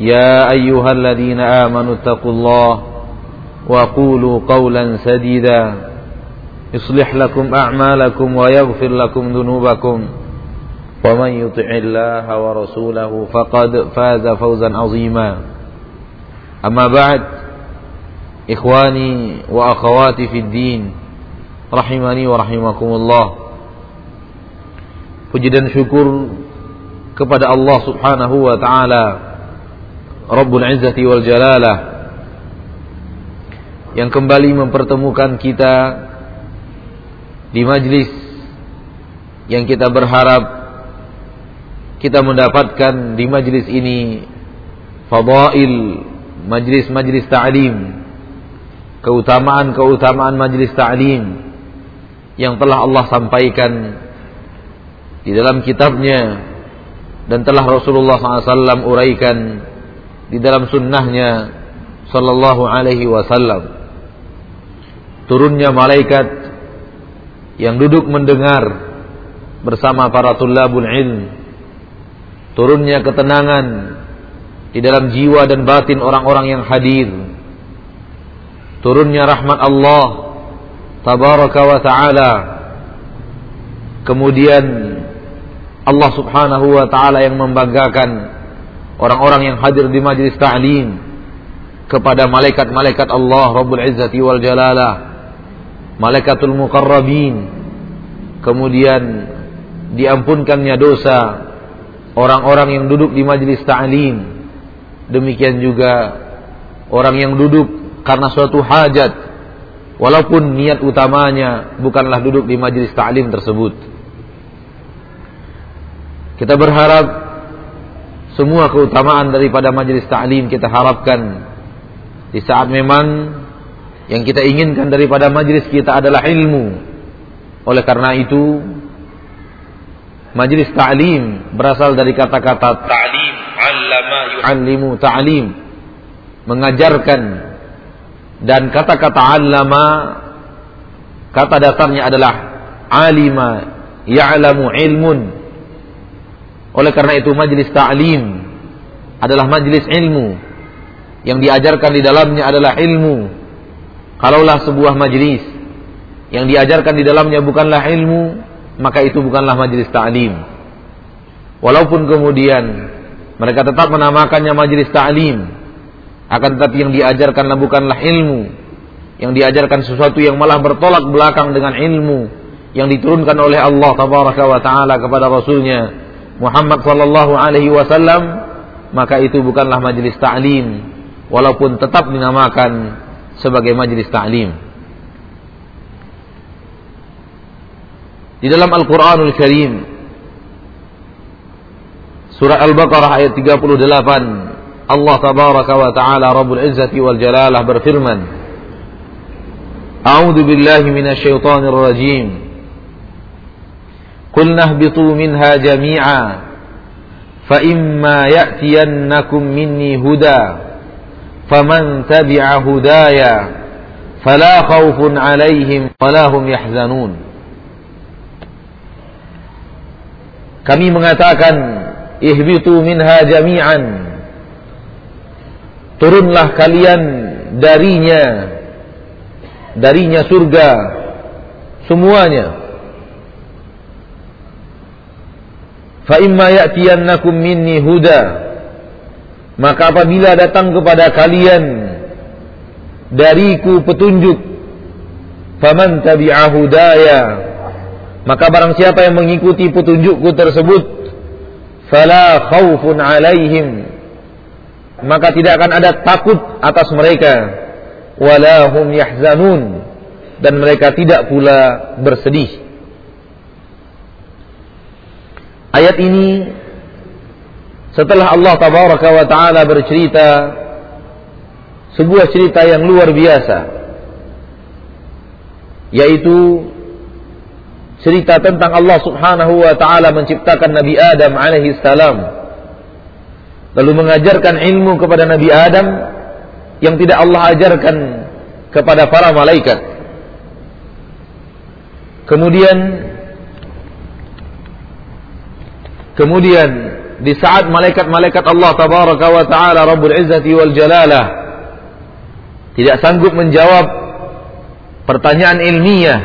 يا أيها الذين آمنوا اتقوا الله وقولوا قولا سديدا يصلح لكم أعمالكم ويغفر لكم ذنوبكم ومن يطع الله ورسوله فقد فاز فوزا عظيما. أما بعد إخواني وأخواتي في الدين رحمني ورحمكم الله. Dan syukur kepada Allah Subhanahu wa taala Rabbul Izzati wal Jalalah yang kembali mempertemukan kita di majlis yang kita berharap kita mendapatkan di majlis ini fadail majlis-majlis ta'lim keutamaan-keutamaan majlis ta'lim yang telah Allah sampaikan di dalam kitabnya dan telah Rasulullah SAW uraikan di dalam sunnahnya sallallahu alaihi wasallam. Turunnya malaikat yang duduk mendengar bersama para tulabul ilm. Turunnya ketenangan di dalam jiwa dan batin orang-orang yang hadir. Turunnya rahmat Allah tabaraka wa taala. Kemudian Allah Subhanahu wa taala yang membanggakan orang-orang yang hadir di majlis ta'lim kepada malaikat-malaikat Allah Rabbul Izzati wal Jalalah malaikatul muqarrabin. Kemudian diampunkannya dosa orang-orang yang duduk di majlis ta'lim. Demikian juga orang yang duduk karena suatu hajat. Walaupun niat utamanya bukanlah duduk di majlis ta'lim tersebut. Kita berharap semua keutamaan daripada majelis ta'lim kita harapkan. Di saat memang yang kita inginkan daripada majelis kita adalah ilmu. Oleh karena itu majelis ta'lim berasal dari kata-kata ta'lim, 'allama yu'allimu ta'lim, mengajarkan. Dan kata-kata 'allama kata dasarnya adalah alima ya'lamu ilmun oleh karena itu majlis ta'lim adalah majlis ilmu yang diajarkan di dalamnya adalah ilmu. Kalaulah sebuah majlis yang diajarkan di dalamnya bukanlah ilmu, maka itu bukanlah majlis ta'lim. Walaupun kemudian mereka tetap menamakannya majlis ta'lim, akan tetapi yang diajarkanlah bukanlah ilmu, yang diajarkan sesuatu yang malah bertolak belakang dengan ilmu yang diturunkan oleh Allah taala kepada rasulnya Muhammad sallallahu alaihi wasallam maka itu bukanlah majelis ta'lim walaupun tetap dinamakan sebagai majelis ta'lim. Di dalam Al-Qur'anul Karim surah Al-Baqarah ayat 38 Allah tabaraka wa taala Rabbul Izzati wal Jalalah berfirman A'udzu billahi minasyaitonir rajim قلنا اهبطوا minha جميعا فإما يأتينكم مني minni huda تبع هدايا فلا خوف عليهم 'alaihim هم يحزنون yahzanun. Kami mengatakan ihbitu minha jami'an Turunlah kalian darinya darinya surga semuanya. Fa imma ya'tiyannakum minni huda. Maka apabila datang kepada kalian dariku petunjuk faman tabi'a hudaya. Maka barang siapa yang mengikuti petunjukku tersebut fala khaufun alaihim. Maka tidak akan ada takut atas mereka. Wala hum yahzanun. Dan mereka tidak pula bersedih Ayat ini setelah Allah tabaraka wa taala bercerita sebuah cerita yang luar biasa yaitu cerita tentang Allah Subhanahu wa taala menciptakan Nabi Adam alaihi salam lalu mengajarkan ilmu kepada Nabi Adam yang tidak Allah ajarkan kepada para malaikat. Kemudian Kemudian di saat malaikat-malaikat Allah tabaraka wa taala Rabbul Izzati wal Jalalah tidak sanggup menjawab pertanyaan ilmiah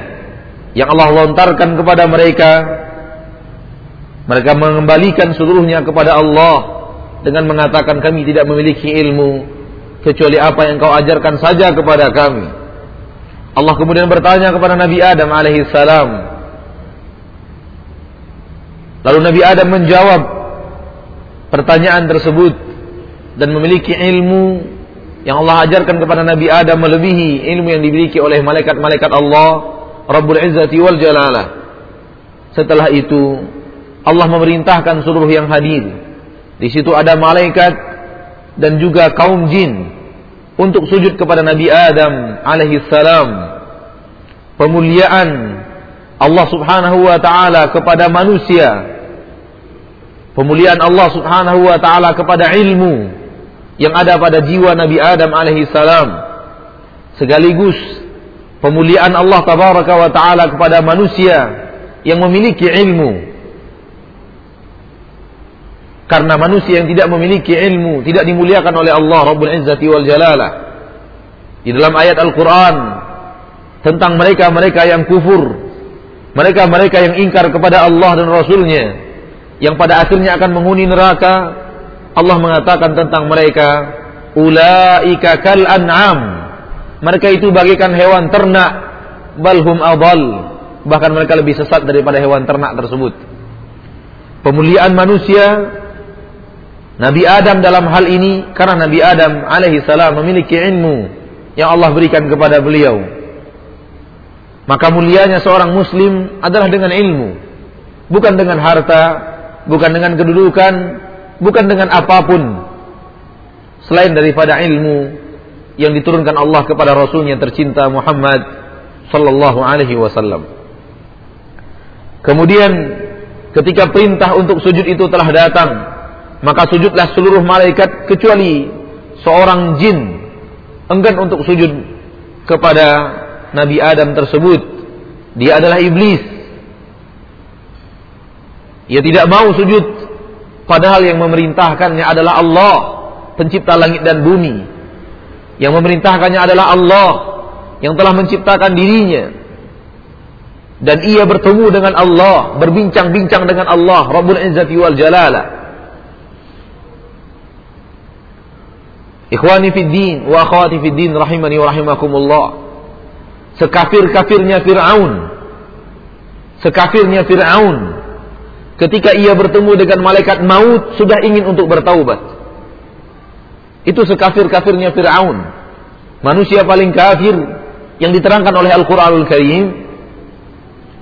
yang Allah lontarkan kepada mereka mereka mengembalikan seluruhnya kepada Allah dengan mengatakan kami tidak memiliki ilmu kecuali apa yang kau ajarkan saja kepada kami. Allah kemudian bertanya kepada Nabi Adam alaihi salam, Lalu Nabi Adam menjawab pertanyaan tersebut dan memiliki ilmu yang Allah ajarkan kepada Nabi Adam melebihi ilmu yang dimiliki oleh malaikat-malaikat Allah Rabbul Izzati wal Jalalah. Setelah itu Allah memerintahkan seluruh yang hadir. Di situ ada malaikat dan juga kaum jin untuk sujud kepada Nabi Adam alaihi salam. Pemuliaan Allah Subhanahu wa taala kepada manusia pemuliaan Allah Subhanahu wa taala kepada ilmu yang ada pada jiwa Nabi Adam alaihi salam. Sekaligus pemuliaan Allah tabaraka wa taala kepada manusia yang memiliki ilmu. Karena manusia yang tidak memiliki ilmu tidak dimuliakan oleh Allah Rabbul Izzati wal Jalalah. Di dalam ayat Al-Qur'an tentang mereka-mereka yang kufur mereka-mereka yang ingkar kepada Allah dan Rasulnya yang pada akhirnya akan menghuni neraka Allah mengatakan tentang mereka ulaika kal an'am. Mereka itu bagikan hewan ternak balhum adal bahkan mereka lebih sesat daripada hewan ternak tersebut. Pemuliaan manusia Nabi Adam dalam hal ini karena Nabi Adam alaihi salam memiliki ilmu yang Allah berikan kepada beliau. Maka mulianya seorang muslim adalah dengan ilmu bukan dengan harta bukan dengan kedudukan, bukan dengan apa pun selain daripada ilmu yang diturunkan Allah kepada Rasulnya tercinta Muhammad sallallahu alaihi wasallam. Kemudian ketika perintah untuk sujud itu telah datang, maka sujudlah seluruh malaikat kecuali seorang jin enggan untuk sujud kepada Nabi Adam tersebut. Dia adalah iblis ia tidak mau sujud padahal yang memerintahkannya adalah Allah, pencipta langit dan bumi. Yang memerintahkannya adalah Allah yang telah menciptakan dirinya. Dan ia bertemu dengan Allah, berbincang-bincang dengan Allah, Rabbul Izzati wal Jalala. Ikhwani fid din wa akhwati fid din rahimani wa rahimakumullah. Sekafir-kafirnya Firaun. Sekafirnya Firaun ketika ia bertemu dengan malaikat maut sudah ingin untuk bertaubat. Itu sekafir-kafirnya Fir'aun. Manusia paling kafir yang diterangkan oleh Al-Quranul Karim.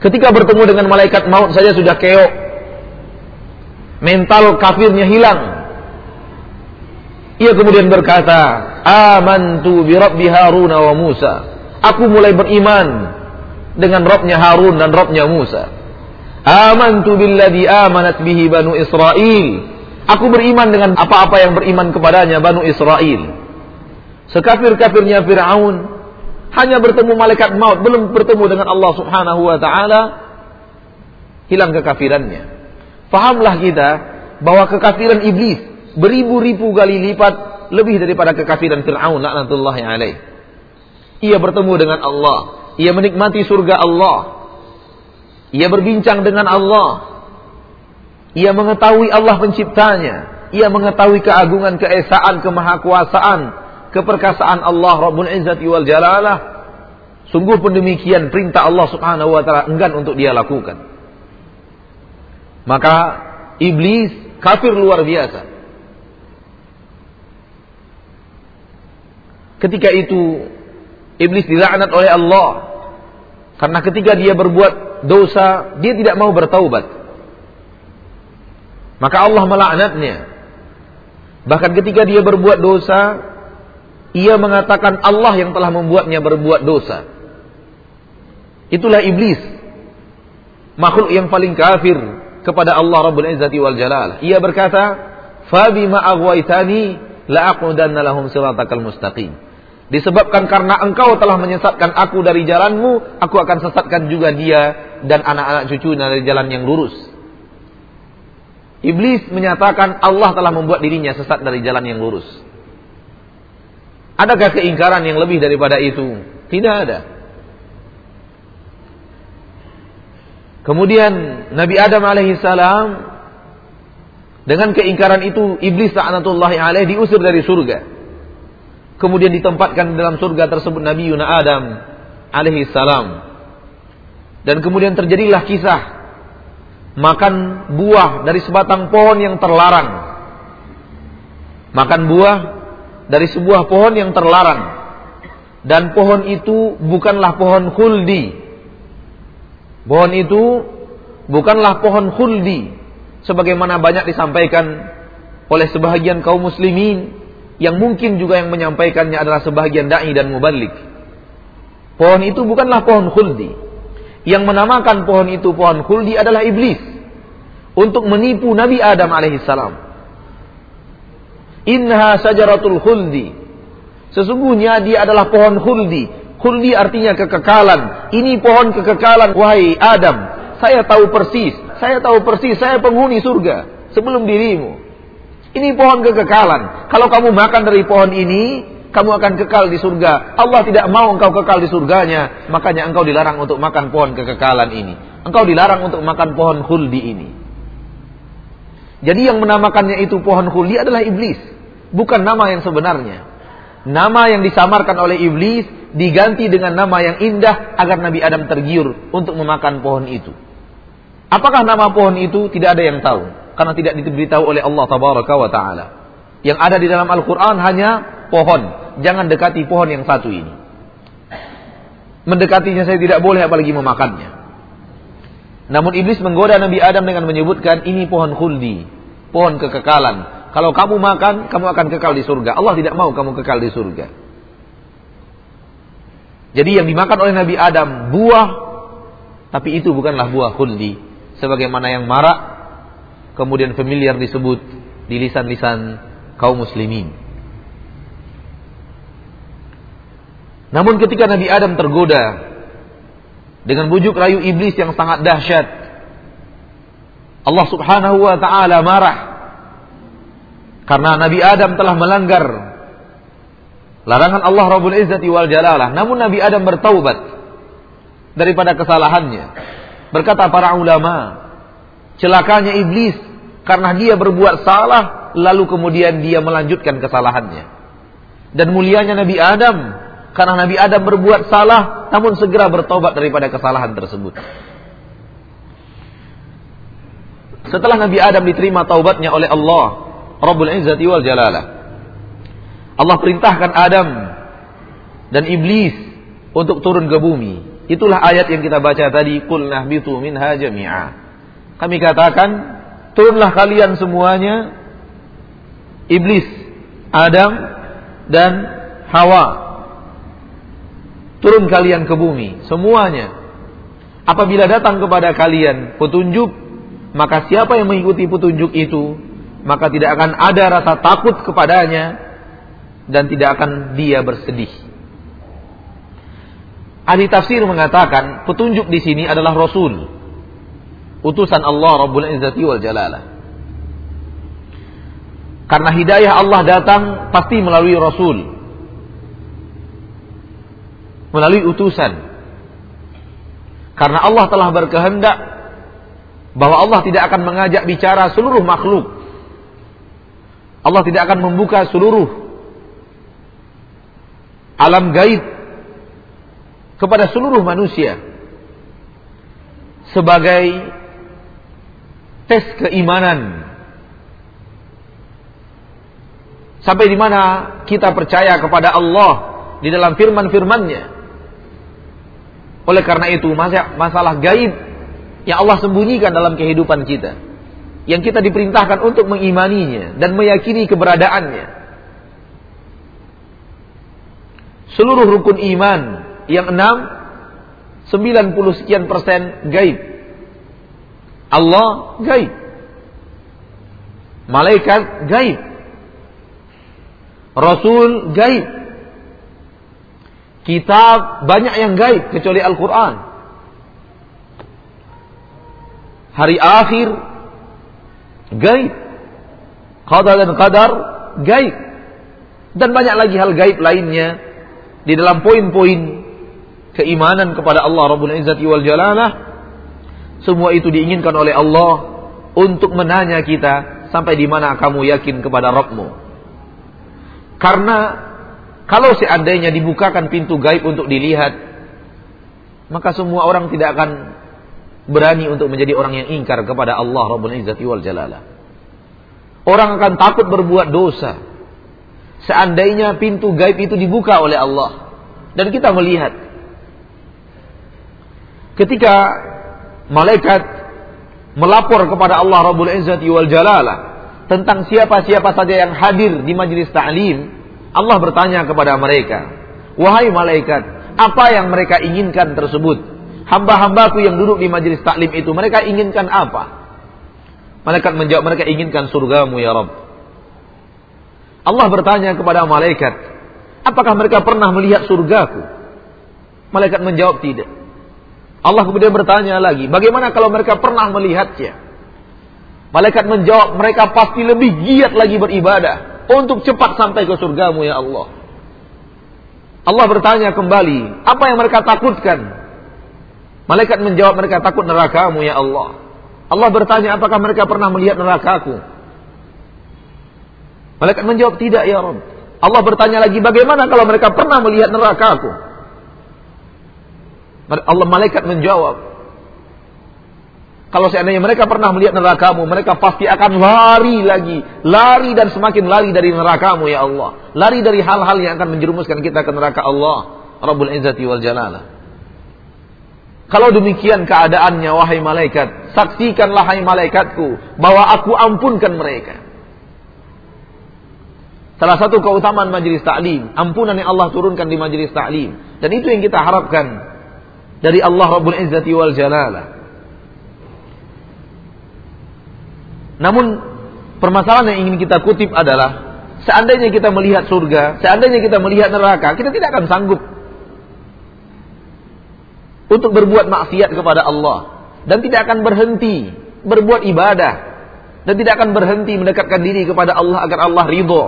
Ketika bertemu dengan malaikat maut saja sudah keok. Mental kafirnya hilang. Ia kemudian berkata, Amantu bi Rabbi Harun wa Musa. Aku mulai beriman dengan Robnya Harun dan Robnya Musa. Amantu billadhi amanat bihi Banu Israel. Aku beriman dengan apa-apa yang beriman kepadanya Banu Israel. Sekafir-kafirnya Fir'aun hanya bertemu malaikat maut, belum bertemu dengan Allah Subhanahu wa taala, hilang kekafirannya. Fahamlah kita bahwa kekafiran iblis beribu-ribu kali lipat lebih daripada kekafiran Fir'aun laknatullahi alaih. Ia bertemu dengan Allah, ia menikmati surga Allah. Ia berbincang dengan Allah. Ia mengetahui Allah penciptanya. Ia mengetahui keagungan, keesaan, kemahakuasaan, keperkasaan Allah Rabbul Izzati wal Jalalah. Sungguh pun demikian perintah Allah Subhanahu wa taala enggan untuk dia lakukan. Maka iblis kafir luar biasa. Ketika itu iblis dilaknat oleh Allah karena ketika dia berbuat dosa dia tidak mau bertaubat. Maka Allah melaknatnya. Bahkan ketika dia berbuat dosa ia mengatakan Allah yang telah membuatnya berbuat dosa. Itulah iblis. Makhluk yang paling kafir kepada Allah Rabbul Izzati wal Jalal. Ia berkata, "Fabima aghwaytani la'aqudanna lahum siratakal mustaqim." Disebabkan karena engkau telah menyesatkan aku dari jalanmu, aku akan sesatkan juga dia dan anak-anak cucu dari jalan yang lurus. Iblis menyatakan Allah telah membuat dirinya sesat dari jalan yang lurus. Adakah keingkaran yang lebih daripada itu? Tidak ada. Kemudian Nabi Adam alaihissalam dengan keingkaran itu iblis laknatullahi alaih diusir dari surga. Kemudian ditempatkan dalam surga tersebut Nabi Yuna Adam alaihissalam. Dan kemudian terjadilah kisah makan buah dari sebatang pohon yang terlarang. Makan buah dari sebuah pohon yang terlarang. Dan pohon itu bukanlah pohon khuldi, Pohon itu bukanlah pohon khuldi sebagaimana banyak disampaikan oleh sebahagian kaum muslimin yang mungkin juga yang menyampaikannya adalah sebahagian dai dan mubalik. Pohon itu bukanlah pohon khuldi. Yang menamakan pohon itu pohon khuldi adalah iblis untuk menipu Nabi Adam alaihissalam. Inha sajaratul khuldi. Sesungguhnya dia adalah pohon khuldi, Khuldi artinya kekekalan. Ini pohon kekekalan. Wahai Adam, saya tahu persis. Saya tahu persis, saya penghuni surga. Sebelum dirimu. Ini pohon kekekalan. Kalau kamu makan dari pohon ini, kamu akan kekal di surga. Allah tidak mau engkau kekal di surganya. Makanya engkau dilarang untuk makan pohon kekekalan ini. Engkau dilarang untuk makan pohon khuldi ini. Jadi yang menamakannya itu pohon khuldi adalah iblis. Bukan nama yang sebenarnya. Nama yang disamarkan oleh iblis diganti dengan nama yang indah agar Nabi Adam tergiur untuk memakan pohon itu. Apakah nama pohon itu? Tidak ada yang tahu karena tidak diberitahu oleh Allah tabaraka wa taala. Yang ada di dalam Al-Qur'an hanya pohon. Jangan dekati pohon yang satu ini. Mendekatinya saya tidak boleh apalagi memakannya. Namun iblis menggoda Nabi Adam dengan menyebutkan ini pohon khuldi, pohon kekekalan. Kalau kamu makan, kamu akan kekal di surga. Allah tidak mau kamu kekal di surga. Jadi yang dimakan oleh Nabi Adam buah, tapi itu bukanlah buah khuldi. Sebagaimana yang marak, kemudian familiar disebut di lisan-lisan kaum muslimin. Namun ketika Nabi Adam tergoda dengan bujuk rayu iblis yang sangat dahsyat, Allah Subhanahu wa taala marah karena Nabi Adam telah melanggar Larangan Allah Rabbul Izzati wal Jalalah. Namun Nabi Adam bertaubat daripada kesalahannya. Berkata para ulama, celakanya iblis karena dia berbuat salah lalu kemudian dia melanjutkan kesalahannya. Dan mulianya Nabi Adam karena Nabi Adam berbuat salah namun segera bertobat daripada kesalahan tersebut. Setelah Nabi Adam diterima taubatnya oleh Allah Rabbul Izzati wal Jalalah Allah perintahkan Adam dan iblis untuk turun ke bumi. Itulah ayat yang kita baca tadi, "Qul nahbitu minha jami'a." Kami katakan, turunlah kalian semuanya iblis, Adam dan Hawa. Turun kalian ke bumi, semuanya. Apabila datang kepada kalian petunjuk, maka siapa yang mengikuti petunjuk itu, maka tidak akan ada rasa takut kepadanya dan tidak akan dia bersedih. Ahli tafsir mengatakan petunjuk di sini adalah Rasul. Utusan Allah Rabbul Izzati wal Jalalah. Karena hidayah Allah datang pasti melalui Rasul. Melalui utusan. Karena Allah telah berkehendak bahwa Allah tidak akan mengajak bicara seluruh makhluk. Allah tidak akan membuka seluruh alam gaib kepada seluruh manusia sebagai tes keimanan. Sampai di mana kita percaya kepada Allah di dalam firman-firmannya. Oleh karena itu masalah gaib yang Allah sembunyikan dalam kehidupan kita yang kita diperintahkan untuk mengimaninya dan meyakini keberadaannya. Seluruh rukun iman yang enam, 90 sekian persen gaib. Allah gaib. Malaikat gaib. Rasul gaib. Kitab banyak yang gaib kecuali Al-Quran. Hari akhir gaib. Qadar dan qadar gaib. Dan banyak lagi hal gaib lainnya di dalam poin-poin keimanan kepada Allah Rabbul Izzati wal Jalalah semua itu diinginkan oleh Allah untuk menanya kita sampai di mana kamu yakin kepada Rabbmu. Karena kalau seandainya dibukakan pintu gaib untuk dilihat maka semua orang tidak akan berani untuk menjadi orang yang ingkar kepada Allah Rabbul Izzati wal Jalalah. Orang akan takut berbuat dosa. Seandainya pintu gaib itu dibuka oleh Allah. Dan kita melihat ketika malaikat melapor kepada Allah Rabbul Izzati wal Jalalah tentang siapa-siapa saja yang hadir di majelis ta'lim, Allah bertanya kepada mereka, "Wahai malaikat, apa yang mereka inginkan tersebut? Hamba-hambaku yang duduk di majelis taklim itu, mereka inginkan apa?" Malaikat menjawab, "Mereka inginkan surgamu ya Rabb." Allah bertanya kepada malaikat, "Apakah mereka pernah melihat surgaku?" Malaikat menjawab, "Tidak." Allah kemudian bertanya lagi, bagaimana kalau mereka pernah melihatnya? Malaikat menjawab, mereka pasti lebih giat lagi beribadah untuk cepat sampai ke surgamu ya Allah. Allah bertanya kembali, apa yang mereka takutkan? Malaikat menjawab, mereka takut nerakamu ya Allah. Allah bertanya, apakah mereka pernah melihat nerakaku? Malaikat menjawab, tidak ya Rabb. Allah bertanya lagi, bagaimana kalau mereka pernah melihat nerakaku? Allah malaikat menjawab. Kalau seandainya mereka pernah melihat nerakamu, mereka pasti akan lari lagi. Lari dan semakin lari dari nerakamu ya Allah. Lari dari hal-hal yang akan menjerumuskan kita ke neraka Allah. Rabbul Izzati wal Jalalah. Kalau demikian keadaannya wahai malaikat, saksikanlah hai malaikatku bahwa aku ampunkan mereka. Salah satu keutamaan majelis taklim, ampunan yang Allah turunkan di majelis taklim. Dan itu yang kita harapkan dari Allah Rabbul Izzati wal Jalalah. Namun permasalahan yang ingin kita kutip adalah seandainya kita melihat surga, seandainya kita melihat neraka, kita tidak akan sanggup untuk berbuat maksiat kepada Allah dan tidak akan berhenti berbuat ibadah dan tidak akan berhenti mendekatkan diri kepada Allah agar Allah ridho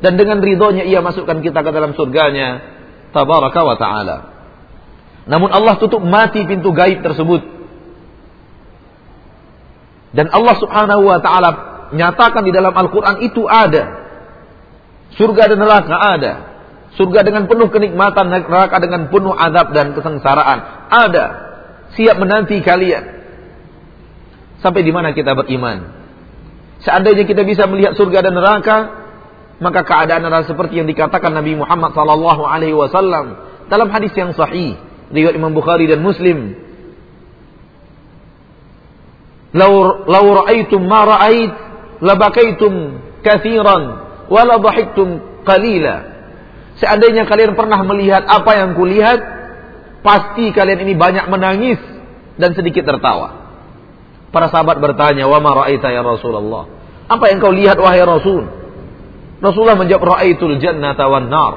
dan dengan ridhonya ia masukkan kita ke dalam surganya tabaraka wa taala. Namun Allah tutup mati pintu gaib tersebut. Dan Allah Subhanahu wa taala nyatakan di dalam Al-Qur'an itu ada. Surga dan neraka ada. Surga dengan penuh kenikmatan, neraka dengan penuh adab dan kesengsaraan. Ada. Siap menanti kalian. Sampai di mana kita beriman? Seandainya kita bisa melihat surga dan neraka, maka keadaan adalah seperti yang dikatakan Nabi Muhammad wasallam dalam hadis yang sahih riwayat Imam Bukhari dan Muslim. Lau lau ra'aitum ma ra'ait labakaitum katsiran wa la dhahiktum qalila. Seandainya kalian pernah melihat apa yang kulihat, pasti kalian ini banyak menangis dan sedikit tertawa. Para sahabat bertanya, "Wa ma ra'aita ya Rasulullah?" Apa yang kau lihat wahai Rasul? Rasulullah menjawab, "Ra'aitul jannata wan nar."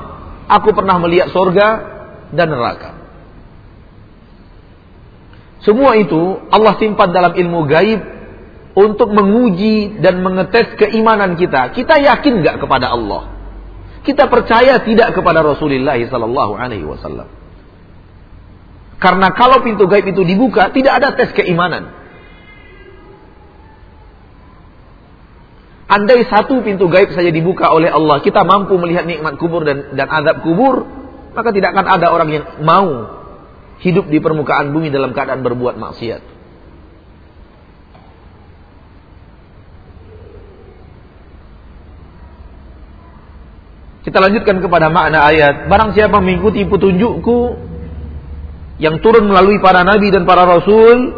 Aku pernah melihat surga dan neraka. Semua itu Allah simpan dalam ilmu gaib untuk menguji dan mengetes keimanan kita. Kita yakin nggak kepada Allah? Kita percaya tidak kepada Rasulullah sallallahu alaihi wasallam. Karena kalau pintu gaib itu dibuka, tidak ada tes keimanan. Andai satu pintu gaib saja dibuka oleh Allah, kita mampu melihat nikmat kubur dan dan azab kubur, maka tidak akan ada orang yang mau hidup di permukaan bumi dalam keadaan berbuat maksiat. Kita lanjutkan kepada makna ayat. Barang siapa mengikuti petunjukku yang turun melalui para nabi dan para rasul,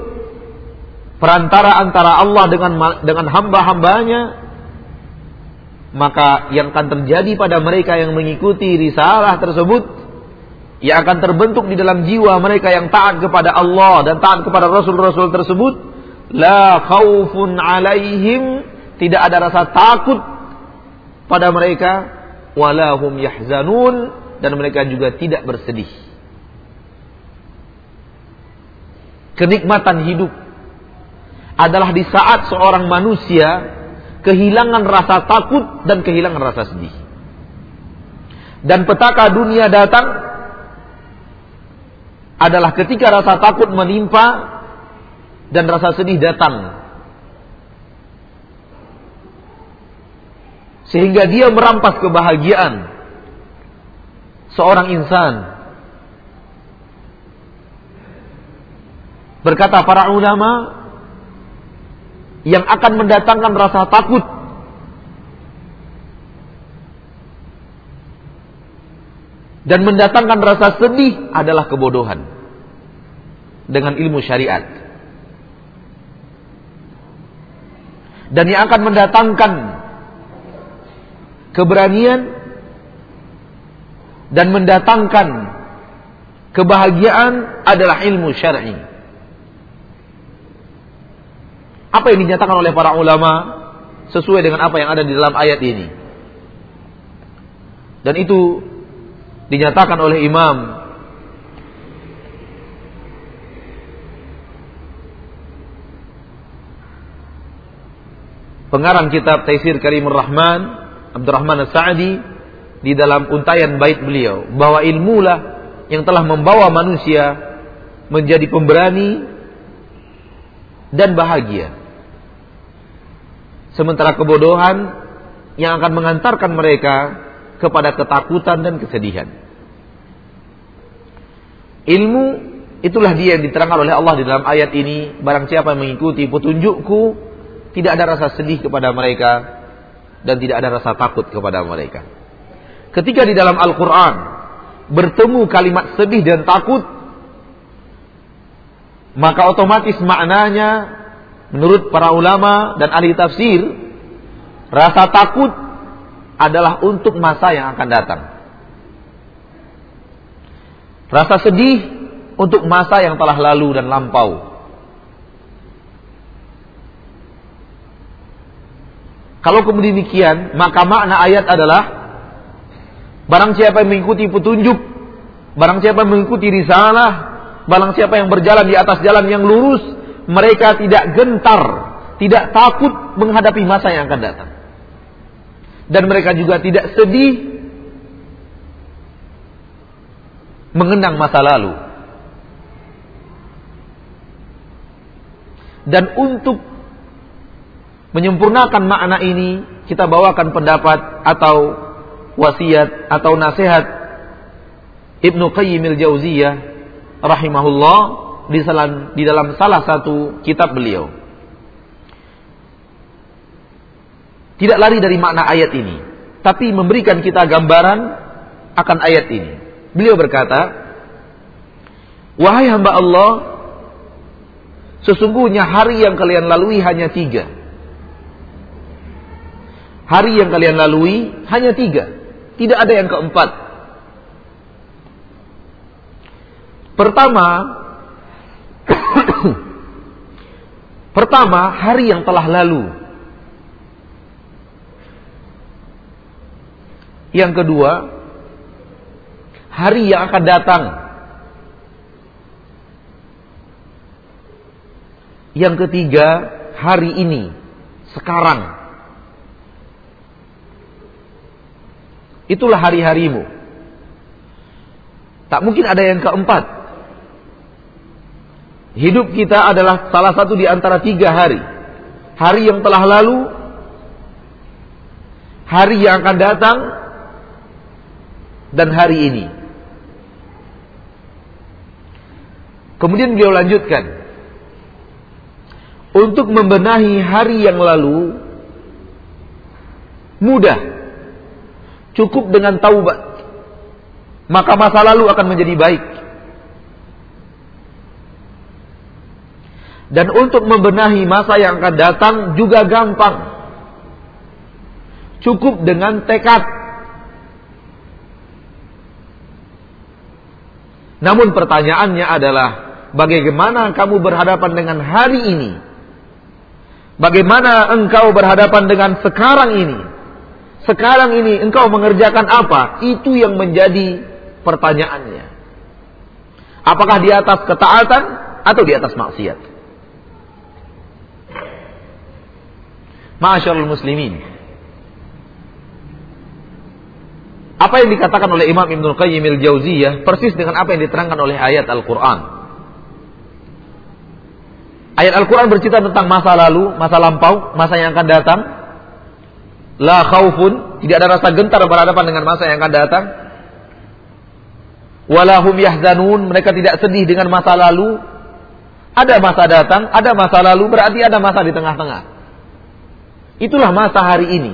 perantara antara Allah dengan dengan hamba-hambanya, maka yang akan terjadi pada mereka yang mengikuti risalah tersebut, yang akan terbentuk di dalam jiwa mereka yang taat kepada Allah dan taat kepada rasul-rasul tersebut, la khaufun alaihim, tidak ada rasa takut pada mereka walahum yahzanun dan mereka juga tidak bersedih. Kenikmatan hidup adalah di saat seorang manusia kehilangan rasa takut dan kehilangan rasa sedih. Dan petaka dunia datang adalah ketika rasa takut menimpa dan rasa sedih datang sehingga dia merampas kebahagiaan seorang insan. Berkata para ulama yang akan mendatangkan rasa takut dan mendatangkan rasa sedih adalah kebodohan dengan ilmu syariat. Dan yang akan mendatangkan keberanian dan mendatangkan kebahagiaan adalah ilmu syar'i. Apa yang dinyatakan oleh para ulama sesuai dengan apa yang ada di dalam ayat ini. Dan itu dinyatakan oleh Imam pengarang kitab Taisir Karimur Rahman Abdurrahman As-Sa'di di dalam untayan bait beliau bahwa ilmulah yang telah membawa manusia menjadi pemberani dan bahagia. Sementara kebodohan yang akan mengantarkan mereka kepada ketakutan dan kesedihan. Ilmu itulah dia yang diterangkan oleh Allah di dalam ayat ini. Barang siapa yang mengikuti petunjukku, tidak ada rasa sedih kepada mereka dan tidak ada rasa takut kepada mereka. Ketika di dalam Al-Quran bertemu kalimat sedih dan takut, maka otomatis maknanya menurut para ulama dan ahli tafsir, rasa takut adalah untuk masa yang akan datang. Rasa sedih untuk masa yang telah lalu dan lampau. Kalau kemudian demikian, maka makna ayat adalah barang siapa yang mengikuti petunjuk, barang siapa yang mengikuti risalah, barang siapa yang berjalan di atas jalan yang lurus, mereka tidak gentar, tidak takut menghadapi masa yang akan datang. Dan mereka juga tidak sedih mengenang masa lalu. Dan untuk menyempurnakan makna ini kita bawakan pendapat atau wasiat atau nasihat Ibnu Qayyim al-Jauziyah rahimahullah di dalam salah satu kitab beliau. Tidak lari dari makna ayat ini, tapi memberikan kita gambaran akan ayat ini. Beliau berkata, "Wahai hamba Allah, sesungguhnya hari yang kalian lalui hanya tiga." Hari yang kalian lalui hanya tiga. Tidak ada yang keempat. Pertama, pertama hari yang telah lalu. Yang kedua, hari yang akan datang. Yang ketiga, hari ini, sekarang. Itulah hari-harimu. Tak mungkin ada yang keempat. Hidup kita adalah salah satu di antara tiga hari. Hari yang telah lalu, hari yang akan datang, dan hari ini. Kemudian beliau lanjutkan. Untuk membenahi hari yang lalu, mudah cukup dengan taubat, maka masa lalu akan menjadi baik. Dan untuk membenahi masa yang akan datang juga gampang. Cukup dengan tekad. Namun pertanyaannya adalah bagaimana kamu berhadapan dengan hari ini? Bagaimana engkau berhadapan dengan sekarang ini? sekarang ini engkau mengerjakan apa? Itu yang menjadi pertanyaannya. Apakah di atas ketaatan atau di atas maksiat? Masyaallah muslimin. Apa yang dikatakan oleh Imam Ibnu Qayyim al-Jauziyah persis dengan apa yang diterangkan oleh ayat Al-Qur'an. Ayat Al-Qur'an bercerita tentang masa lalu, masa lampau, masa yang akan datang, La khaufun, tidak ada rasa gentar berhadapan dengan masa yang akan datang. Walahum yahzanun, mereka tidak sedih dengan masa lalu. Ada masa datang, ada masa lalu, berarti ada masa di tengah-tengah. Itulah masa hari ini.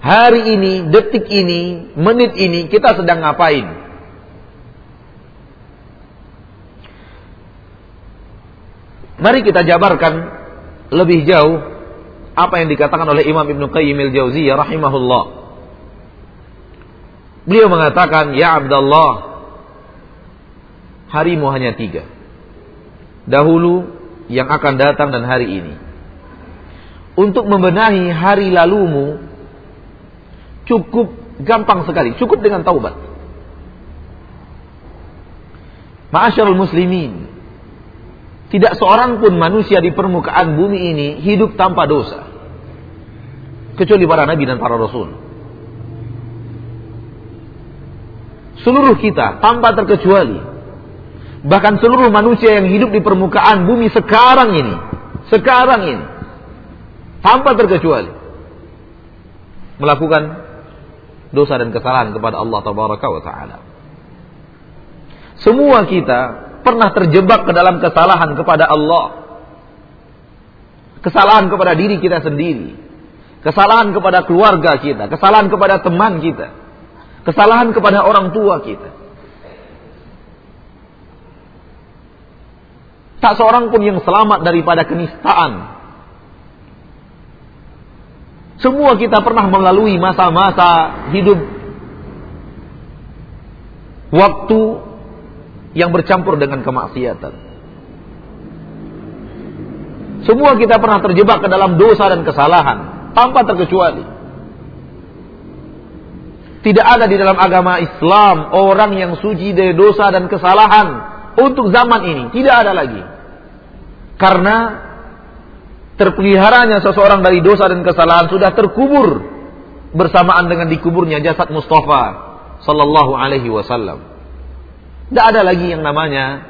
Hari ini, detik ini, menit ini, kita sedang ngapain? Mari kita jabarkan lebih jauh apa yang dikatakan oleh Imam Ibn Qayyim al-Jauziyah rahimahullah. Beliau mengatakan, "Ya Abdullah, harimu hanya tiga. Dahulu, yang akan datang dan hari ini. Untuk membenahi hari lalumu cukup gampang sekali, cukup dengan taubat. Ma'asyarul muslimin, tidak seorang pun manusia di permukaan bumi ini hidup tanpa dosa kecuali para nabi dan para rasul. Seluruh kita tanpa terkecuali, bahkan seluruh manusia yang hidup di permukaan bumi sekarang ini, sekarang ini, tanpa terkecuali, melakukan dosa dan kesalahan kepada Allah Taala. Semua kita pernah terjebak ke dalam kesalahan kepada Allah. Kesalahan kepada diri kita sendiri Kesalahan kepada keluarga kita, kesalahan kepada teman kita, kesalahan kepada orang tua kita. Tak seorang pun yang selamat daripada kenistaan. Semua kita pernah melalui masa-masa hidup waktu yang bercampur dengan kemaksiatan. Semua kita pernah terjebak ke dalam dosa dan kesalahan tanpa terkecuali. Tidak ada di dalam agama Islam orang yang suci dari dosa dan kesalahan untuk zaman ini. Tidak ada lagi. Karena terpeliharanya seseorang dari dosa dan kesalahan sudah terkubur bersamaan dengan dikuburnya jasad Mustafa sallallahu alaihi wasallam. Tidak ada lagi yang namanya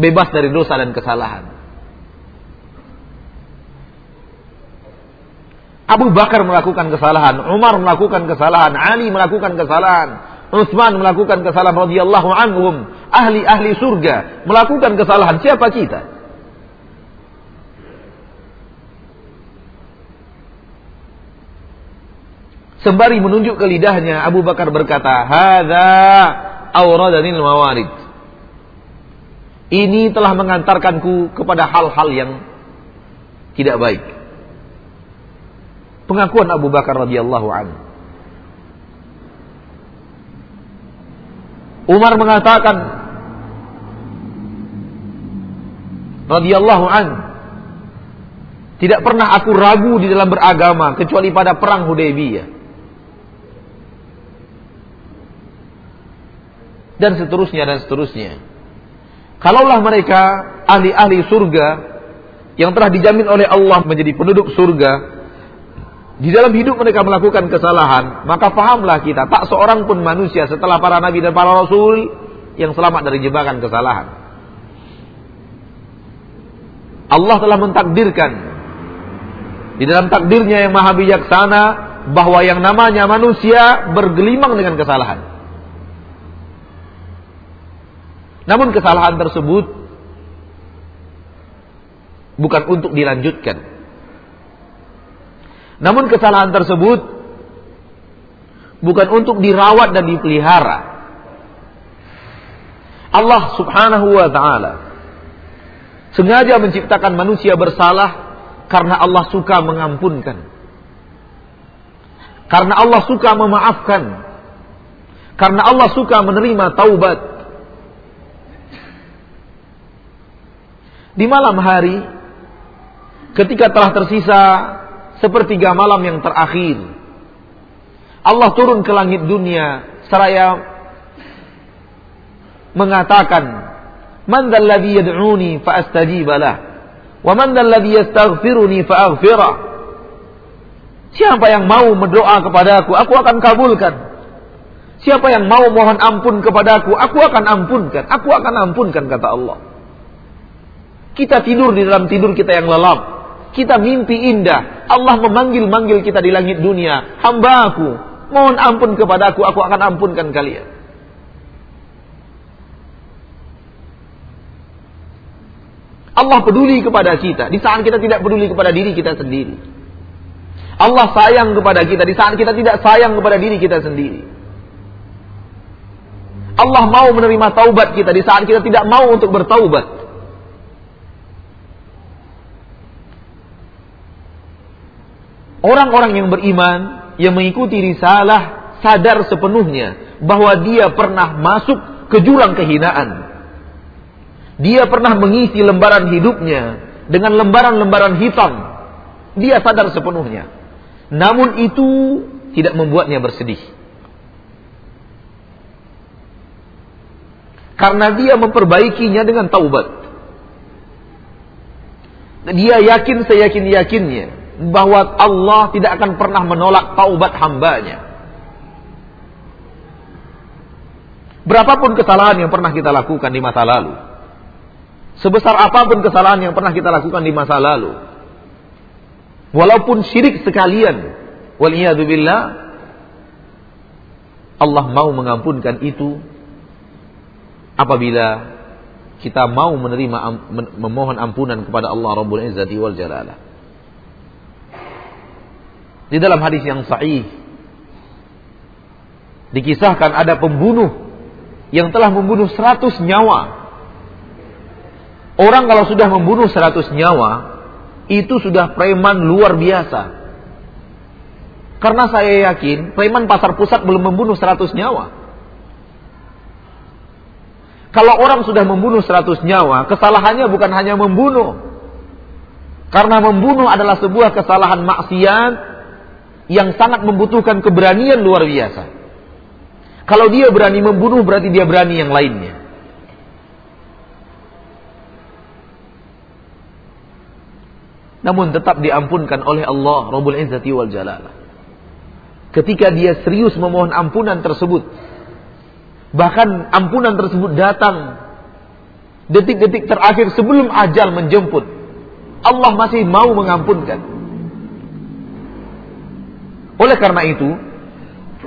bebas dari dosa dan kesalahan. Abu Bakar melakukan kesalahan, Umar melakukan kesalahan, Ali melakukan kesalahan, Utsman melakukan kesalahan radhiyallahu anhum, ahli-ahli surga melakukan kesalahan. Siapa kita? Sembari menunjuk ke lidahnya, Abu Bakar berkata, "Hadza awradanil mawarid." Ini telah mengantarkanku kepada hal-hal yang tidak baik. Pengakuan Abu Bakar radhiyallahu anhu. Umar mengatakan radhiyallahu an tidak pernah aku ragu di dalam beragama kecuali pada perang Hudaybiyah. Dan seterusnya dan seterusnya. Kalaulah mereka ahli-ahli surga yang telah dijamin oleh Allah menjadi penduduk surga, di dalam hidup mereka melakukan kesalahan, maka fahamlah kita, tak seorang pun manusia setelah para nabi dan para rasul yang selamat dari jebakan kesalahan. Allah telah mentakdirkan di dalam takdirnya yang maha bijaksana bahwa yang namanya manusia bergelimang dengan kesalahan. Namun kesalahan tersebut bukan untuk dilanjutkan. Namun kesalahan tersebut bukan untuk dirawat dan dipelihara. Allah Subhanahu wa taala sengaja menciptakan manusia bersalah karena Allah suka mengampunkan. Karena Allah suka memaafkan. Karena Allah suka menerima taubat. Di malam hari ketika telah tersisa sepertiga malam yang terakhir Allah turun ke langit dunia seraya mengatakan man dzalladzi yad'uni fa wa man dzalladzi yastaghfiruni fa siapa yang mau berdoa kepadaku aku akan kabulkan. Siapa yang mau mohon ampun kepadaku aku akan ampunkan. Aku akan ampunkan kata Allah kita tidur di dalam tidur kita yang lelap. Kita mimpi indah. Allah memanggil-manggil kita di langit dunia. Hamba aku, mohon ampun kepadaku, aku akan ampunkan kalian. Allah peduli kepada kita di saat kita tidak peduli kepada diri kita sendiri. Allah sayang kepada kita di saat kita tidak sayang kepada diri kita sendiri. Allah mau menerima taubat kita di saat kita tidak mau untuk bertaubat. Orang-orang yang beriman yang mengikuti risalah sadar sepenuhnya bahwa dia pernah masuk ke jurang kehinaan. Dia pernah mengisi lembaran hidupnya dengan lembaran-lembaran hitam. Dia sadar sepenuhnya. Namun itu tidak membuatnya bersedih. Karena dia memperbaikinya dengan taubat. Dia yakin seyakin-yakinnya bahwa Allah tidak akan pernah menolak taubat hambanya. Berapapun kesalahan yang pernah kita lakukan di masa lalu. Sebesar apa pun kesalahan yang pernah kita lakukan di masa lalu. Walaupun syirik sekalian. Waliyahdubillah. Allah mau mengampunkan itu. Apabila kita mau menerima memohon ampunan kepada Allah Rabbul Izzati wal Jalalah. Di dalam hadis yang sahih dikisahkan ada pembunuh yang telah membunuh seratus nyawa. Orang kalau sudah membunuh seratus nyawa, itu sudah preman luar biasa. Karena saya yakin preman pasar pusat belum membunuh seratus nyawa. Kalau orang sudah membunuh seratus nyawa, kesalahannya bukan hanya membunuh. Karena membunuh adalah sebuah kesalahan maksiat yang sangat membutuhkan keberanian luar biasa. Kalau dia berani membunuh berarti dia berani yang lainnya. Namun tetap diampunkan oleh Allah Rabbul Izzati wal Jalalah. Ketika dia serius memohon ampunan tersebut. Bahkan ampunan tersebut datang detik-detik terakhir sebelum ajal menjemput. Allah masih mau mengampunkan. Oleh karena itu,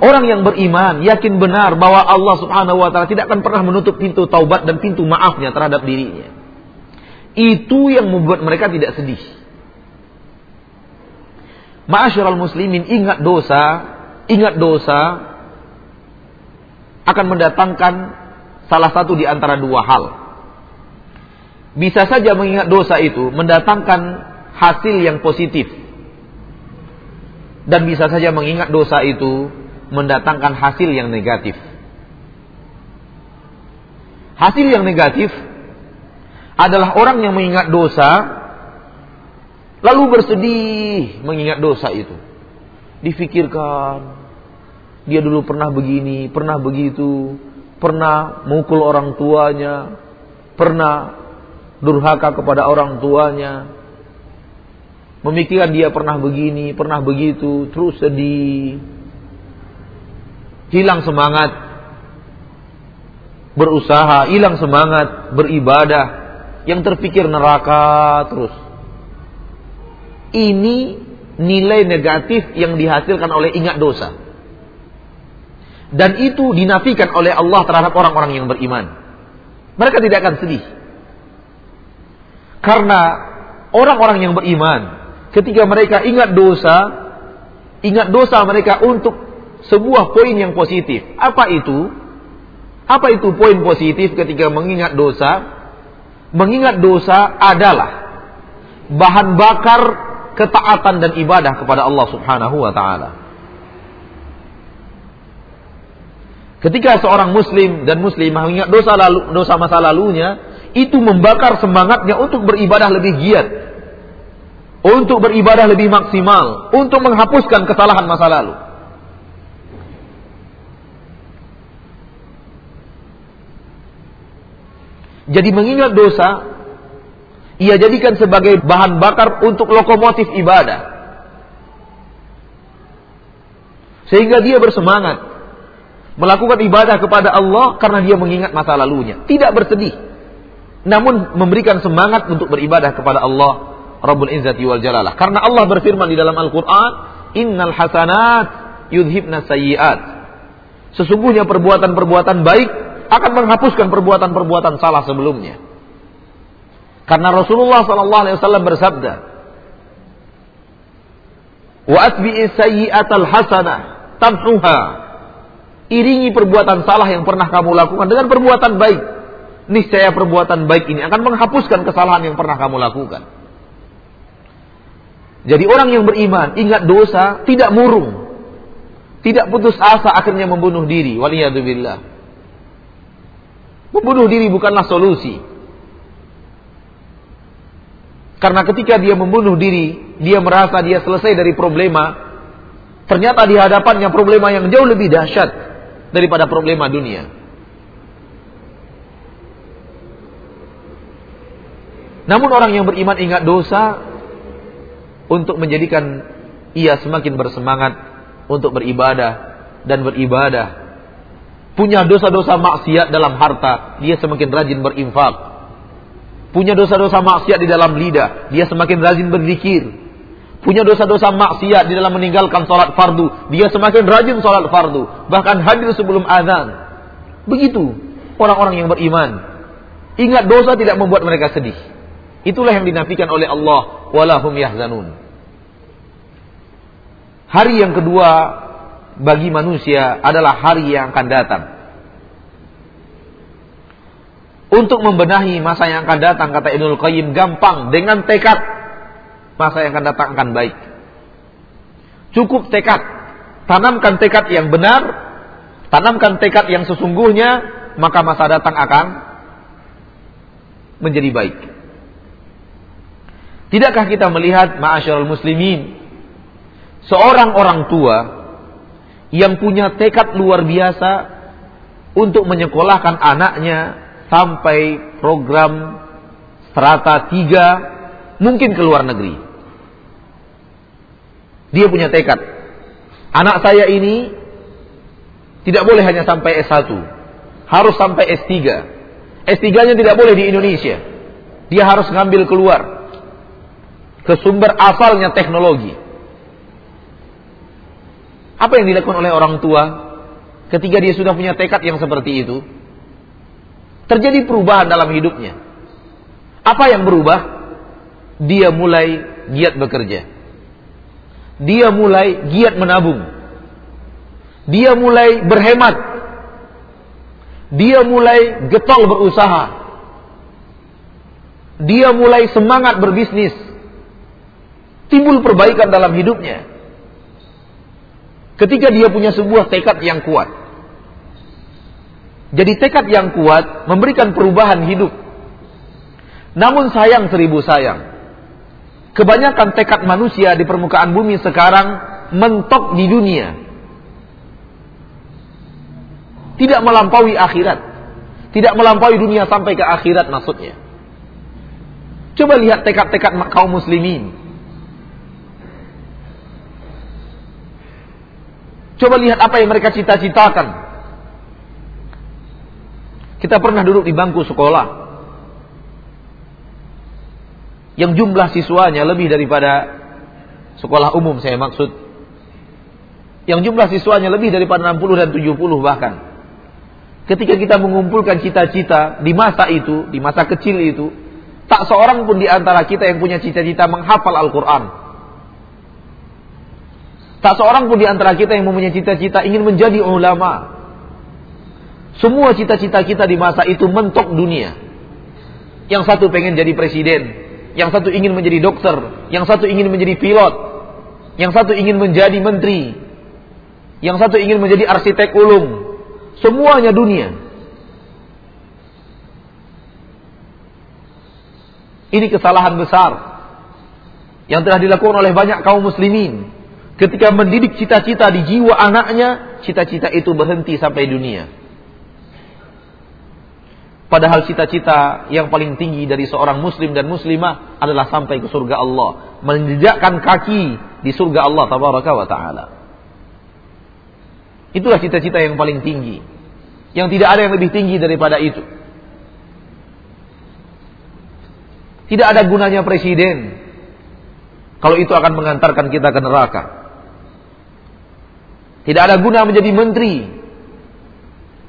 orang yang beriman yakin benar bahwa Allah Subhanahu wa taala tidak akan pernah menutup pintu taubat dan pintu maafnya terhadap dirinya. Itu yang membuat mereka tidak sedih. Ma'asyiral muslimin ingat dosa, ingat dosa akan mendatangkan salah satu di antara dua hal. Bisa saja mengingat dosa itu mendatangkan hasil yang positif dan bisa saja mengingat dosa itu mendatangkan hasil yang negatif. Hasil yang negatif adalah orang yang mengingat dosa lalu bersedih mengingat dosa itu. Difikirkan dia dulu pernah begini, pernah begitu, pernah mukul orang tuanya, pernah durhaka kepada orang tuanya, memikirkan dia pernah begini, pernah begitu, terus sedih, hilang semangat berusaha, hilang semangat beribadah, yang terpikir neraka terus. Ini nilai negatif yang dihasilkan oleh ingat dosa. Dan itu dinafikan oleh Allah terhadap orang-orang yang beriman. Mereka tidak akan sedih. Karena orang-orang yang beriman ketika mereka ingat dosa, ingat dosa mereka untuk sebuah poin yang positif. Apa itu? Apa itu poin positif ketika mengingat dosa? Mengingat dosa adalah bahan bakar ketaatan dan ibadah kepada Allah Subhanahu wa taala. Ketika seorang muslim dan muslimah mengingat dosa lalu, dosa masa lalunya, itu membakar semangatnya untuk beribadah lebih giat untuk beribadah lebih maksimal, untuk menghapuskan kesalahan masa lalu. Jadi mengingat dosa, ia jadikan sebagai bahan bakar untuk lokomotif ibadah. Sehingga dia bersemangat melakukan ibadah kepada Allah karena dia mengingat masa lalunya, tidak bersedih. Namun memberikan semangat untuk beribadah kepada Allah Rabbul Izzati wal Jalalah. Karena Allah berfirman di dalam Al-Qur'an, "Innal hasanat yudhibna sayyi'at." Sesungguhnya perbuatan-perbuatan baik akan menghapuskan perbuatan-perbuatan salah sebelumnya. Karena Rasulullah sallallahu alaihi wasallam bersabda, "Wa atbi'i sayyi'atal hasanah tamhuha." Iringi perbuatan salah yang pernah kamu lakukan dengan perbuatan baik. Niscaya perbuatan baik ini akan menghapuskan kesalahan yang pernah kamu lakukan. Jadi orang yang beriman ingat dosa tidak murung. Tidak putus asa akhirnya membunuh diri. Waliyadzubillah. Membunuh diri bukanlah solusi. Karena ketika dia membunuh diri, dia merasa dia selesai dari problema. Ternyata di hadapannya problema yang jauh lebih dahsyat daripada problema dunia. Namun orang yang beriman ingat dosa, untuk menjadikan ia semakin bersemangat untuk beribadah dan beribadah. Punya dosa-dosa maksiat dalam harta, dia semakin rajin berinfak. Punya dosa-dosa maksiat di dalam lidah, dia semakin rajin berzikir. Punya dosa-dosa maksiat di dalam meninggalkan sholat fardu, dia semakin rajin sholat fardu. Bahkan hadir sebelum azan. Begitu orang-orang yang beriman. Ingat dosa tidak membuat mereka sedih. Itulah yang dinafikan oleh Allah. Walahum yahzanun. Hari yang kedua bagi manusia adalah hari yang akan datang. Untuk membenahi masa yang akan datang, kata Ibnul Qayyim, gampang. Dengan tekad, masa yang akan datang akan baik. Cukup tekad. Tanamkan tekad yang benar, tanamkan tekad yang sesungguhnya, maka masa datang akan menjadi baik. Tidakkah kita melihat ma'asyarul muslimin seorang orang tua yang punya tekad luar biasa untuk menyekolahkan anaknya sampai program strata tiga mungkin ke luar negeri. Dia punya tekad. Anak saya ini tidak boleh hanya sampai S1. Harus sampai S3. S3-nya tidak boleh di Indonesia. Dia harus ngambil keluar ke sumber asalnya teknologi. Apa yang dilakukan oleh orang tua ketika dia sudah punya tekad yang seperti itu? Terjadi perubahan dalam hidupnya. Apa yang berubah? Dia mulai giat bekerja. Dia mulai giat menabung. Dia mulai berhemat. Dia mulai getol berusaha. Dia mulai semangat berbisnis timbul perbaikan dalam hidupnya. Ketika dia punya sebuah tekad yang kuat. Jadi tekad yang kuat memberikan perubahan hidup. Namun sayang seribu sayang. Kebanyakan tekad manusia di permukaan bumi sekarang mentok di dunia. Tidak melampaui akhirat. Tidak melampaui dunia sampai ke akhirat maksudnya. Coba lihat tekad-tekad kaum muslimin. Coba lihat apa yang mereka cita-citakan. Kita pernah duduk di bangku sekolah. Yang jumlah siswanya lebih daripada sekolah umum saya maksud. Yang jumlah siswanya lebih daripada 60 dan 70 bahkan. Ketika kita mengumpulkan cita-cita di masa itu, di masa kecil itu, tak seorang pun di antara kita yang punya cita-cita menghafal Al-Quran. Tak seorang pun di antara kita yang mempunyai cita-cita ingin menjadi ulama. Semua cita-cita kita di masa itu mentok dunia. Yang satu pengen jadi presiden, yang satu ingin menjadi dokter, yang satu ingin menjadi pilot, yang satu ingin menjadi menteri, yang satu ingin menjadi arsitek ulung, Semuanya dunia. Ini kesalahan besar yang telah dilakukan oleh banyak kaum muslimin ketika mendidik cita-cita di jiwa anaknya, cita-cita itu berhenti sampai dunia. Padahal cita-cita yang paling tinggi dari seorang muslim dan muslimah adalah sampai ke surga Allah, menjejakkan kaki di surga Allah tabaraka wa taala. Itulah cita-cita yang paling tinggi. Yang tidak ada yang lebih tinggi daripada itu. Tidak ada gunanya presiden. Kalau itu akan mengantarkan kita ke neraka. Tidak ada guna menjadi menteri.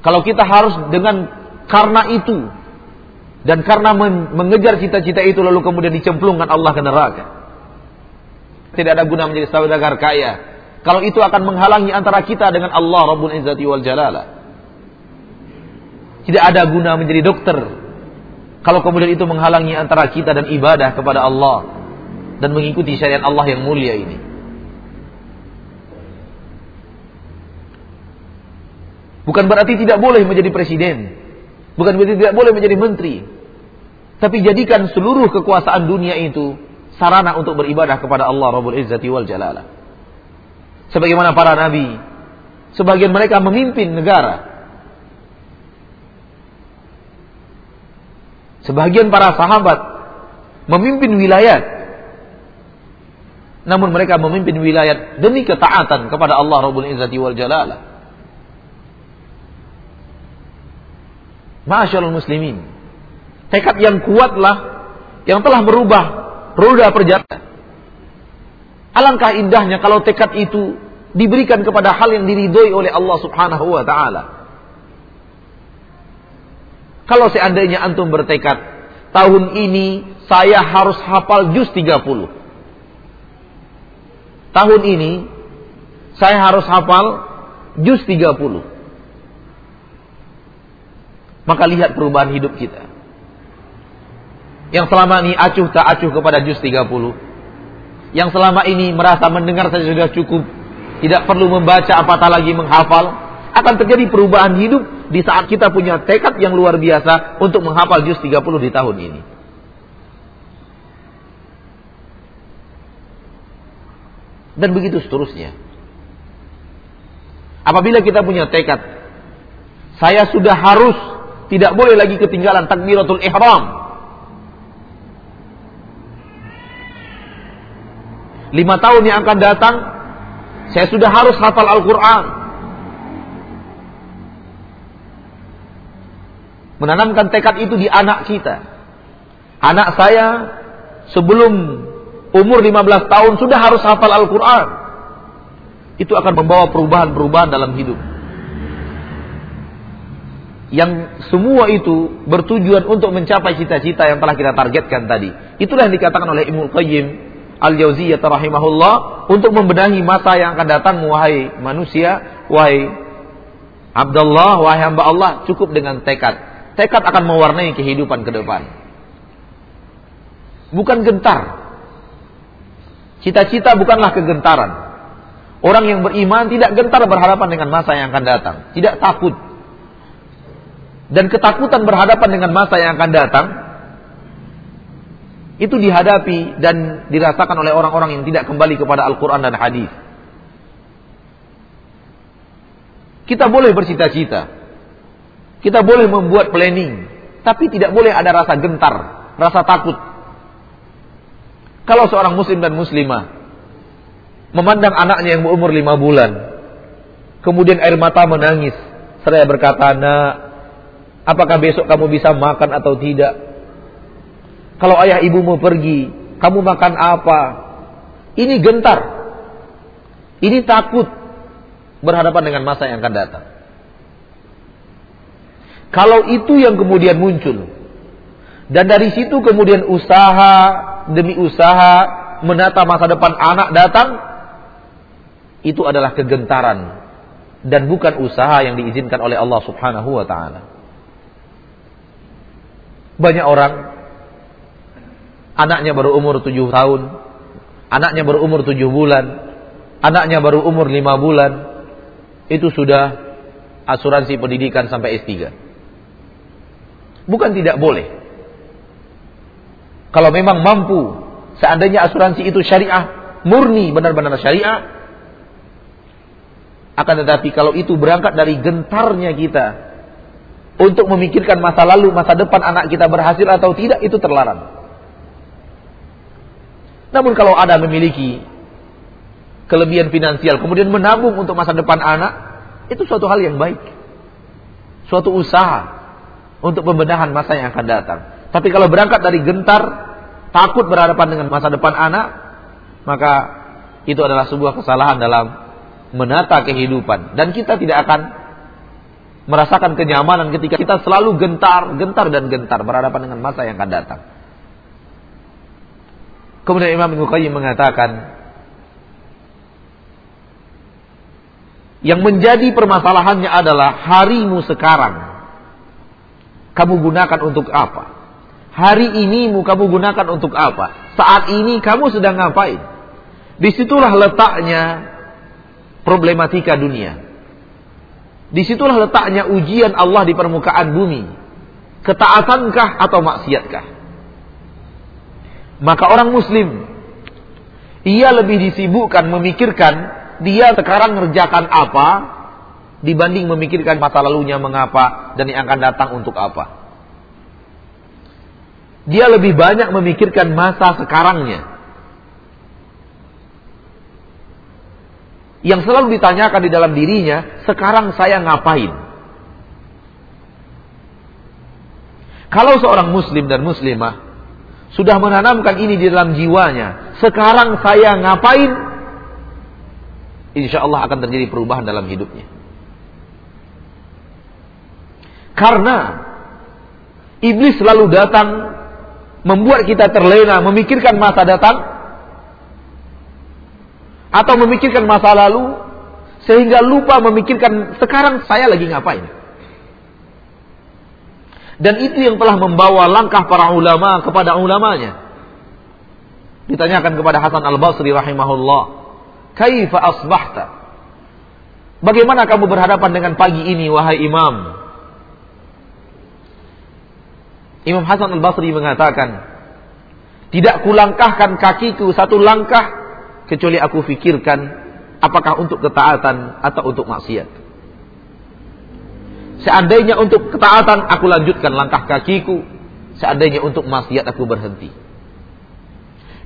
Kalau kita harus dengan karena itu dan karena mengejar cita-cita itu lalu kemudian dicemplungkan Allah ke neraka. Tidak ada guna menjadi saudagar kaya kalau itu akan menghalangi antara kita dengan Allah Rabbul Izzati wal Jalala. Tidak ada guna menjadi dokter. Kalau kemudian itu menghalangi antara kita dan ibadah kepada Allah dan mengikuti syariat Allah yang mulia ini. Bukan berarti tidak boleh menjadi presiden. Bukan berarti tidak boleh menjadi menteri. Tapi jadikan seluruh kekuasaan dunia itu sarana untuk beribadah kepada Allah Rabbul Izzati wal Jalala sebagaimana para nabi. Sebagian mereka memimpin negara. Sebagian para sahabat memimpin wilayah. Namun mereka memimpin wilayah demi ketaatan kepada Allah Rabbul Izzati wal Jalala. Masyaallah muslimin. Tekad yang kuatlah yang telah merubah roda perjalanan. Alangkah indahnya kalau tekad itu diberikan kepada hal yang diridhoi oleh Allah Subhanahu wa taala. Kalau seandainya antum bertekad, tahun ini saya harus hafal juz 30. Tahun ini saya harus hafal juz 30. Maka lihat perubahan hidup kita. Yang selama ini acuh tak acuh kepada juz 30 yang selama ini merasa mendengar saja sudah cukup, tidak perlu membaca apatah lagi menghafal, akan terjadi perubahan hidup di saat kita punya tekad yang luar biasa untuk menghafal juz 30 di tahun ini. Dan begitu seterusnya. Apabila kita punya tekad, saya sudah harus tidak boleh lagi ketinggalan takbiratul ihram lima tahun yang akan datang, saya sudah harus hafal Al-Quran. Menanamkan tekad itu di anak kita. Anak saya sebelum umur 15 tahun sudah harus hafal Al-Quran. Itu akan membawa perubahan-perubahan dalam hidup. Yang semua itu bertujuan untuk mencapai cita-cita yang telah kita targetkan tadi. Itulah yang dikatakan oleh Ibnu Qayyim Al-Jauziyah rahimahullah untuk membenahi masa yang akan datang wahai manusia, wahai Abdullah, wahai hamba Allah, cukup dengan tekad. Tekad akan mewarnai kehidupan ke depan. Bukan gentar. Cita-cita bukanlah kegentaran. Orang yang beriman tidak gentar berhadapan dengan masa yang akan datang, tidak takut. Dan ketakutan berhadapan dengan masa yang akan datang itu dihadapi dan dirasakan oleh orang-orang yang tidak kembali kepada Al-Quran dan hadis. Kita boleh bercita-cita. Kita boleh membuat planning, tapi tidak boleh ada rasa gentar, rasa takut. Kalau seorang muslim dan muslimah memandang anaknya yang berumur lima bulan, kemudian air mata menangis, seraya berkata, "Nak, apakah besok kamu bisa makan atau tidak?" Kalau ayah ibumu pergi, kamu makan apa? Ini gentar. Ini takut berhadapan dengan masa yang akan datang. Kalau itu yang kemudian muncul dan dari situ kemudian usaha demi usaha menata masa depan anak datang itu adalah kegentaran dan bukan usaha yang diizinkan oleh Allah Subhanahu wa taala. Banyak orang anaknya baru umur tujuh tahun, anaknya baru umur tujuh bulan, anaknya baru umur lima bulan, itu sudah asuransi pendidikan sampai S3. Bukan tidak boleh. Kalau memang mampu, seandainya asuransi itu syariah, murni benar-benar syariah, akan tetapi kalau itu berangkat dari gentarnya kita untuk memikirkan masa lalu, masa depan anak kita berhasil atau tidak, itu terlarang. Namun kalau ada memiliki kelebihan finansial, kemudian menabung untuk masa depan anak, itu suatu hal yang baik. Suatu usaha untuk pembenahan masa yang akan datang. Tapi kalau berangkat dari gentar, takut berhadapan dengan masa depan anak, maka itu adalah sebuah kesalahan dalam menata kehidupan. Dan kita tidak akan merasakan kenyamanan ketika kita selalu gentar, gentar dan gentar berhadapan dengan masa yang akan datang. Kemudian Imam Ibnu mengatakan, Yang menjadi permasalahannya adalah harimu sekarang. Kamu gunakan untuk apa? Hari ini kamu gunakan untuk apa? Saat ini kamu sedang ngapain? Di situlah letaknya problematika dunia. Di situlah letaknya ujian Allah di permukaan bumi. Ketaatankah atau maksiatkah? Maka orang muslim, ia lebih disibukkan memikirkan dia sekarang ngerjakan apa dibanding memikirkan masa lalunya mengapa dan yang akan datang untuk apa. Dia lebih banyak memikirkan masa sekarangnya. Yang selalu ditanyakan di dalam dirinya, sekarang saya ngapain? Kalau seorang muslim dan muslimah sudah menanamkan ini di dalam jiwanya, sekarang saya ngapain? insya Allah akan terjadi perubahan dalam hidupnya. Karena iblis selalu datang membuat kita terlena memikirkan masa datang atau memikirkan masa lalu sehingga lupa memikirkan sekarang saya lagi ngapain. Dan itu yang telah membawa langkah para ulama kepada ulamanya. Ditanyakan kepada Hasan Al-Basri rahimahullah, Kaifa asbahta? Bagaimana kamu berhadapan dengan pagi ini wahai imam? Imam Hasan al-Basri mengatakan, tidak kulangkahkan kakiku satu langkah kecuali aku fikirkan apakah untuk ketaatan atau untuk maksiat. Seandainya untuk ketaatan aku lanjutkan langkah kakiku, seandainya untuk maksiat aku berhenti.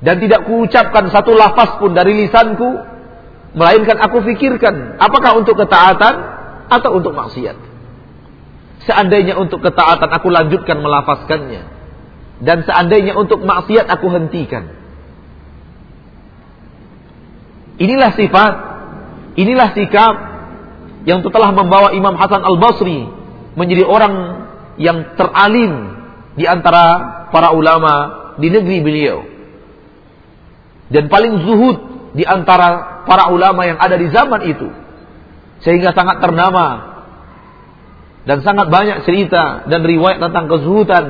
Dan tidak kuucapkan satu lafaz pun dari lisanku Melainkan aku fikirkan apakah untuk ketaatan atau untuk maksiat. Seandainya untuk ketaatan aku lanjutkan melafazkannya. Dan seandainya untuk maksiat aku hentikan. Inilah sifat, inilah sikap yang telah membawa Imam Hasan Al-Basri menjadi orang yang teralim di antara para ulama di negeri beliau. Dan paling zuhud di antara para ulama yang ada di zaman itu. Sehingga sangat ternama dan sangat banyak cerita dan riwayat tentang kezuhudan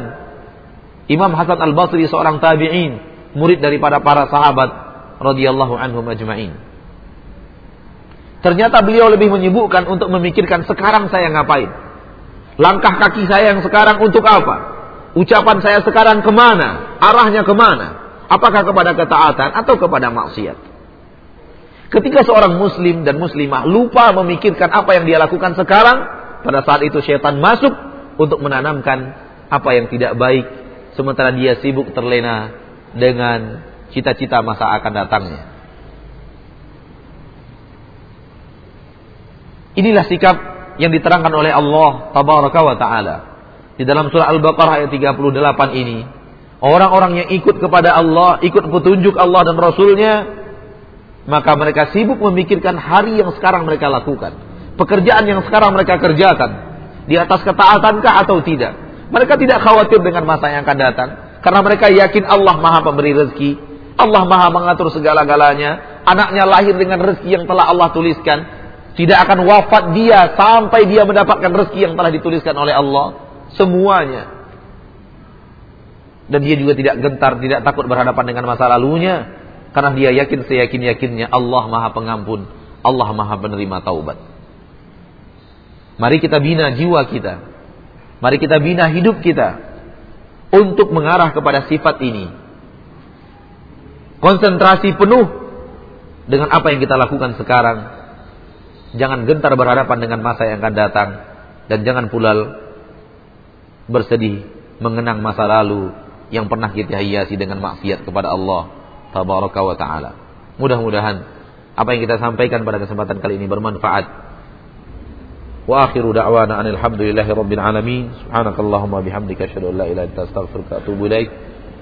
Imam Hasan Al-Basri seorang tabi'in, murid daripada para sahabat radhiyallahu anhum ajma'in. Ternyata beliau lebih menyibukkan untuk memikirkan sekarang saya ngapain. Langkah kaki saya yang sekarang untuk apa? Ucapan saya sekarang ke mana? Arahnya ke mana? Apakah kepada ketaatan atau kepada maksiat? Ketika seorang muslim dan muslimah lupa memikirkan apa yang dia lakukan sekarang, pada saat itu syaitan masuk untuk menanamkan apa yang tidak baik sementara dia sibuk terlena dengan cita-cita masa akan datangnya. Inilah sikap yang diterangkan oleh Allah tabaraka wa taala di dalam surah Al-Baqarah ayat 38 ini. Orang-orang yang ikut kepada Allah, ikut petunjuk Allah dan Rasulnya, maka mereka sibuk memikirkan hari yang sekarang mereka lakukan. Pekerjaan yang sekarang mereka kerjakan. Di atas ketaatankah atau tidak. Mereka tidak khawatir dengan masa yang akan datang. Karena mereka yakin Allah maha pemberi rezeki. Allah maha mengatur segala-galanya. Anaknya lahir dengan rezeki yang telah Allah tuliskan. Tidak akan wafat dia sampai dia mendapatkan rezeki yang telah dituliskan oleh Allah. Semuanya. Dan dia juga tidak gentar, tidak takut berhadapan dengan masa lalunya. Karena dia yakin seyakin-yakinnya Allah maha pengampun. Allah maha penerima taubat. Mari kita bina jiwa kita. Mari kita bina hidup kita. Untuk mengarah kepada sifat ini. Konsentrasi penuh dengan apa yang kita lakukan sekarang. Jangan gentar berhadapan dengan masa yang akan datang. Dan jangan pula bersedih mengenang masa lalu yang pernah kita hiasi dengan maksiat kepada Allah tabaraka wa taala. Mudah-mudahan apa yang kita sampaikan pada kesempatan kali ini bermanfaat. Wa akhiru da'wana anil hamdulillahi rabbil alamin. Subhanakallahumma bihamdika asyhadu an la ilaha illa anta astaghfiruka wa atubu